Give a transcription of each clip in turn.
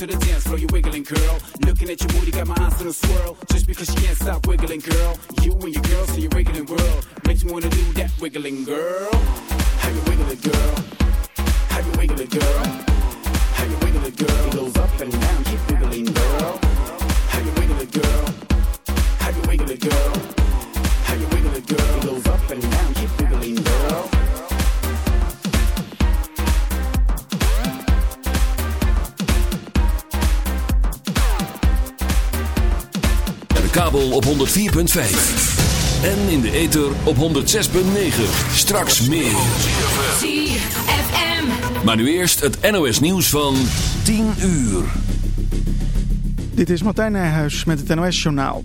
to the dance floor, you wiggling girl. Looking at your booty, got my eyes in a swirl. Just because you can't stop wiggling, girl. You and your girl so you're wiggling world. Makes me wanna do that wiggling, girl. 104.5. En in de ether op 106.9. Straks meer. ZFM. Maar nu eerst het NOS nieuws van 10 uur. Dit is Martijn Nijhuis met het NOS-journaal.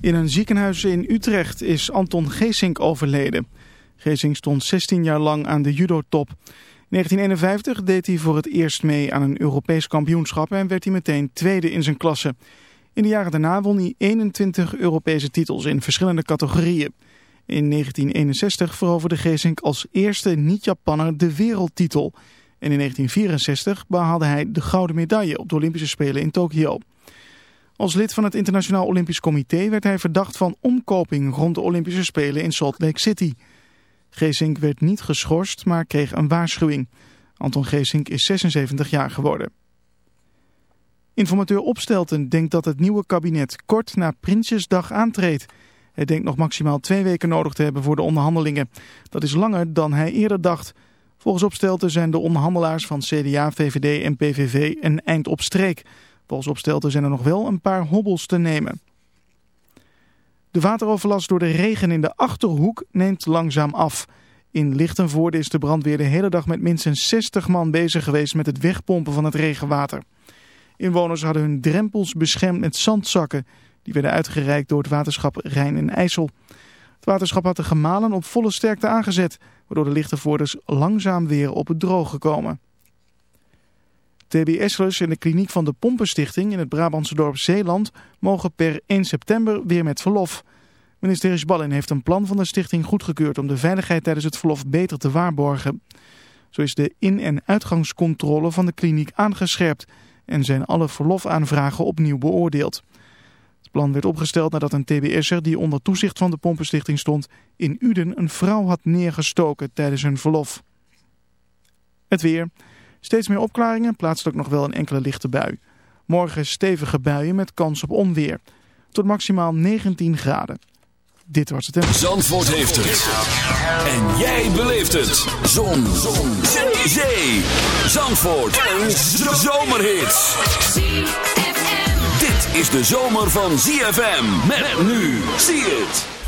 In een ziekenhuis in Utrecht is Anton Geesink overleden. Geesink stond 16 jaar lang aan de judo-top. In 1951 deed hij voor het eerst mee aan een Europees kampioenschap en werd hij meteen tweede in zijn klasse. In de jaren daarna won hij 21 Europese titels in verschillende categorieën. In 1961 veroverde Geesink als eerste niet-Japanner de wereldtitel. En in 1964 behaalde hij de gouden medaille op de Olympische Spelen in Tokio. Als lid van het Internationaal Olympisch Comité werd hij verdacht van omkoping rond de Olympische Spelen in Salt Lake City. Geesink werd niet geschorst, maar kreeg een waarschuwing. Anton Geesink is 76 jaar geworden. Informateur Opstelten denkt dat het nieuwe kabinet kort na Prinsjesdag aantreedt. Hij denkt nog maximaal twee weken nodig te hebben voor de onderhandelingen. Dat is langer dan hij eerder dacht. Volgens Opstelten zijn de onderhandelaars van CDA, VVD en PVV een eind op streek. Volgens Opstelten zijn er nog wel een paar hobbels te nemen. De wateroverlast door de regen in de Achterhoek neemt langzaam af. In Lichtenvoorde is de brandweer de hele dag met minstens 60 man bezig geweest met het wegpompen van het regenwater. Inwoners hadden hun drempels beschermd met zandzakken. Die werden uitgereikt door het waterschap Rijn en IJssel. Het waterschap had de gemalen op volle sterkte aangezet, waardoor de Lichtenvoorders langzaam weer op het droog gekomen. TBS'ers in de kliniek van de Pompenstichting in het Brabantse dorp Zeeland mogen per 1 september weer met verlof. Minister Isballin heeft een plan van de stichting goedgekeurd om de veiligheid tijdens het verlof beter te waarborgen. Zo is de in- en uitgangscontrole van de kliniek aangescherpt en zijn alle verlofaanvragen opnieuw beoordeeld. Het plan werd opgesteld nadat een TBS'er die onder toezicht van de Pompenstichting stond in Uden een vrouw had neergestoken tijdens hun verlof. Het weer. Steeds meer opklaringen, plaatselijk nog wel een enkele lichte bui. Morgen stevige buien met kans op onweer. Tot maximaal 19 graden. Dit was het. hè? Zandvoort heeft het. En jij beleeft het. Zon. Zon. Zee. Zandvoort. Een zomerhit. Dit is de zomer van ZFM. Met nu. Zie het.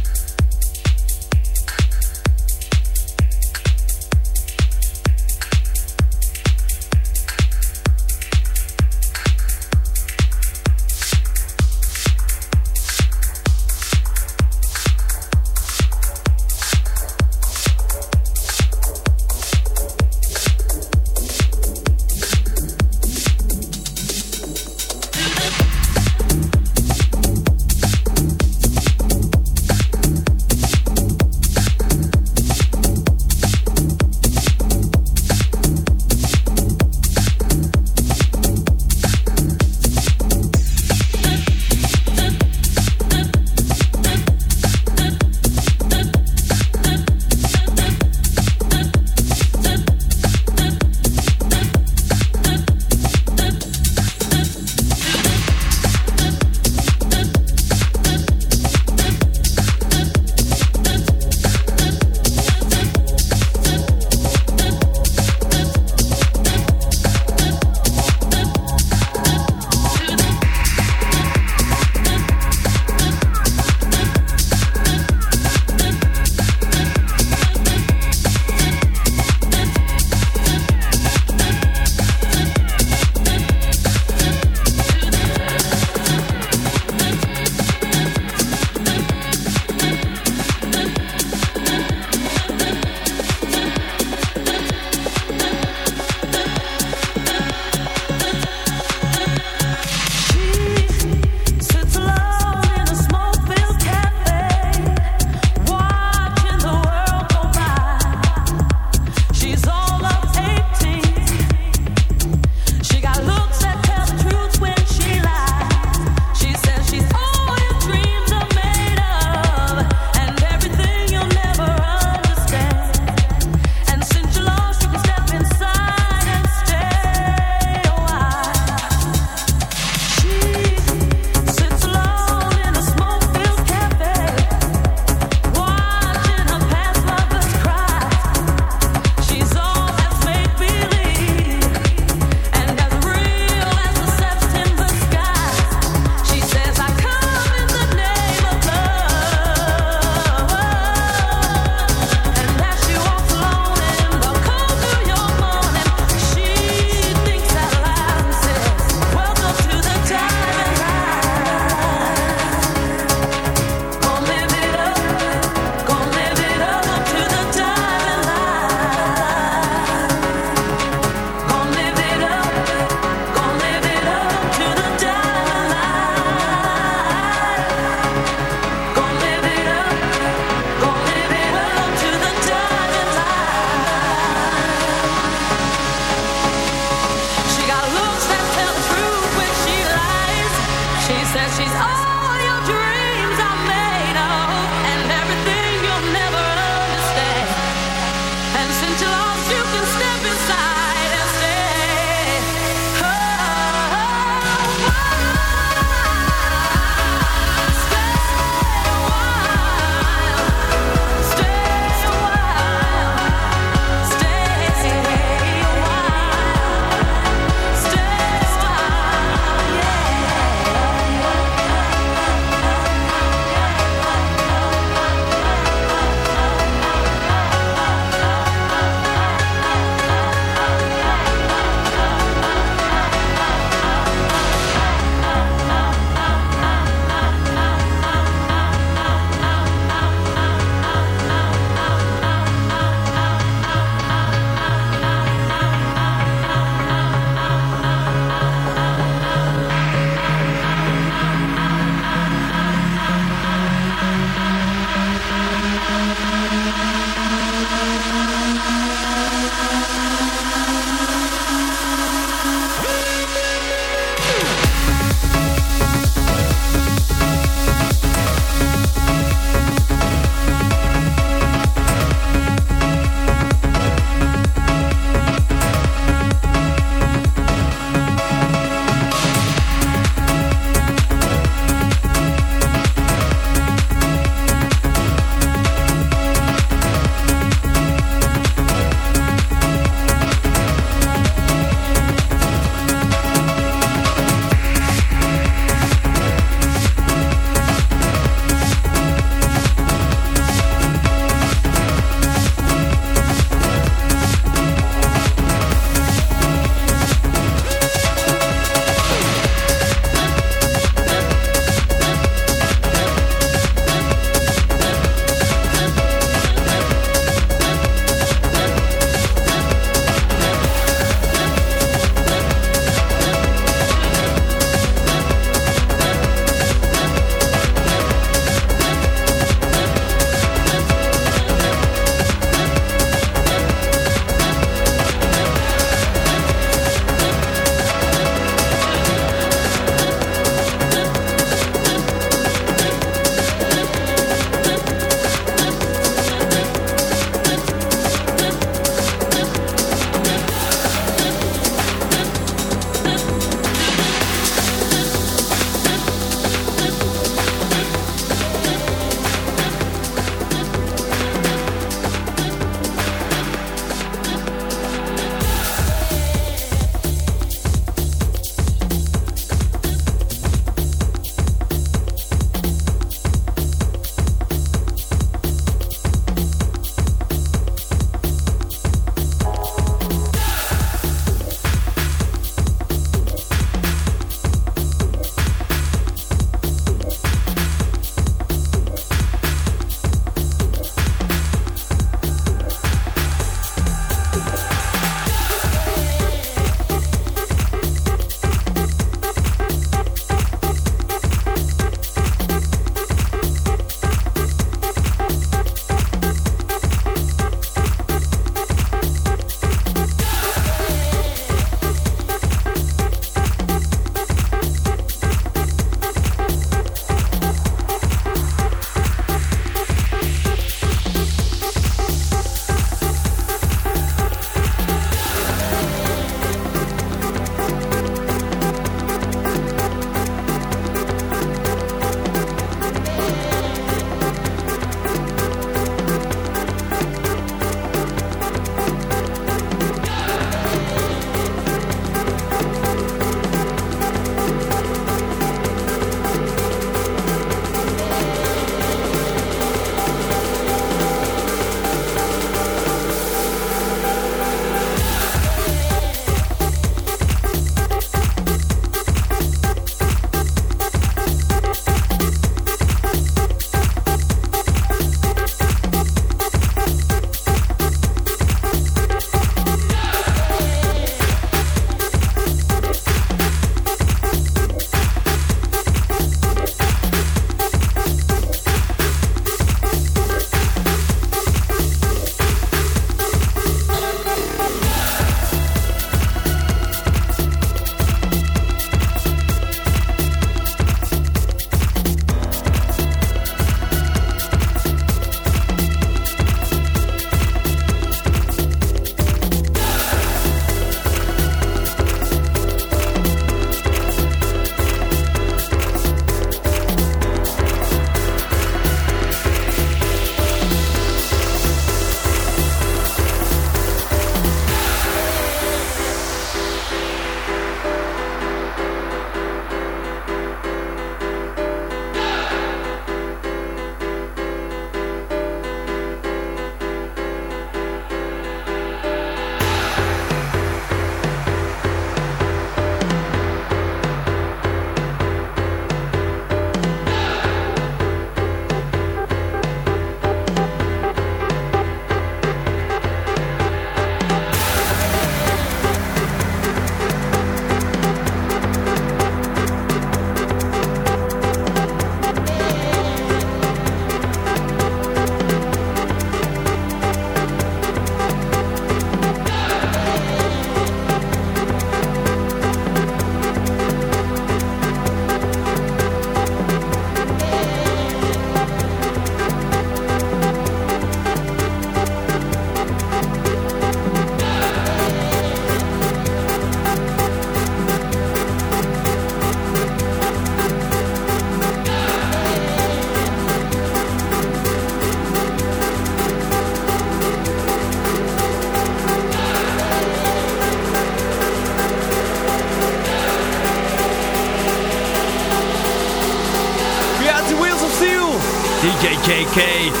Okay.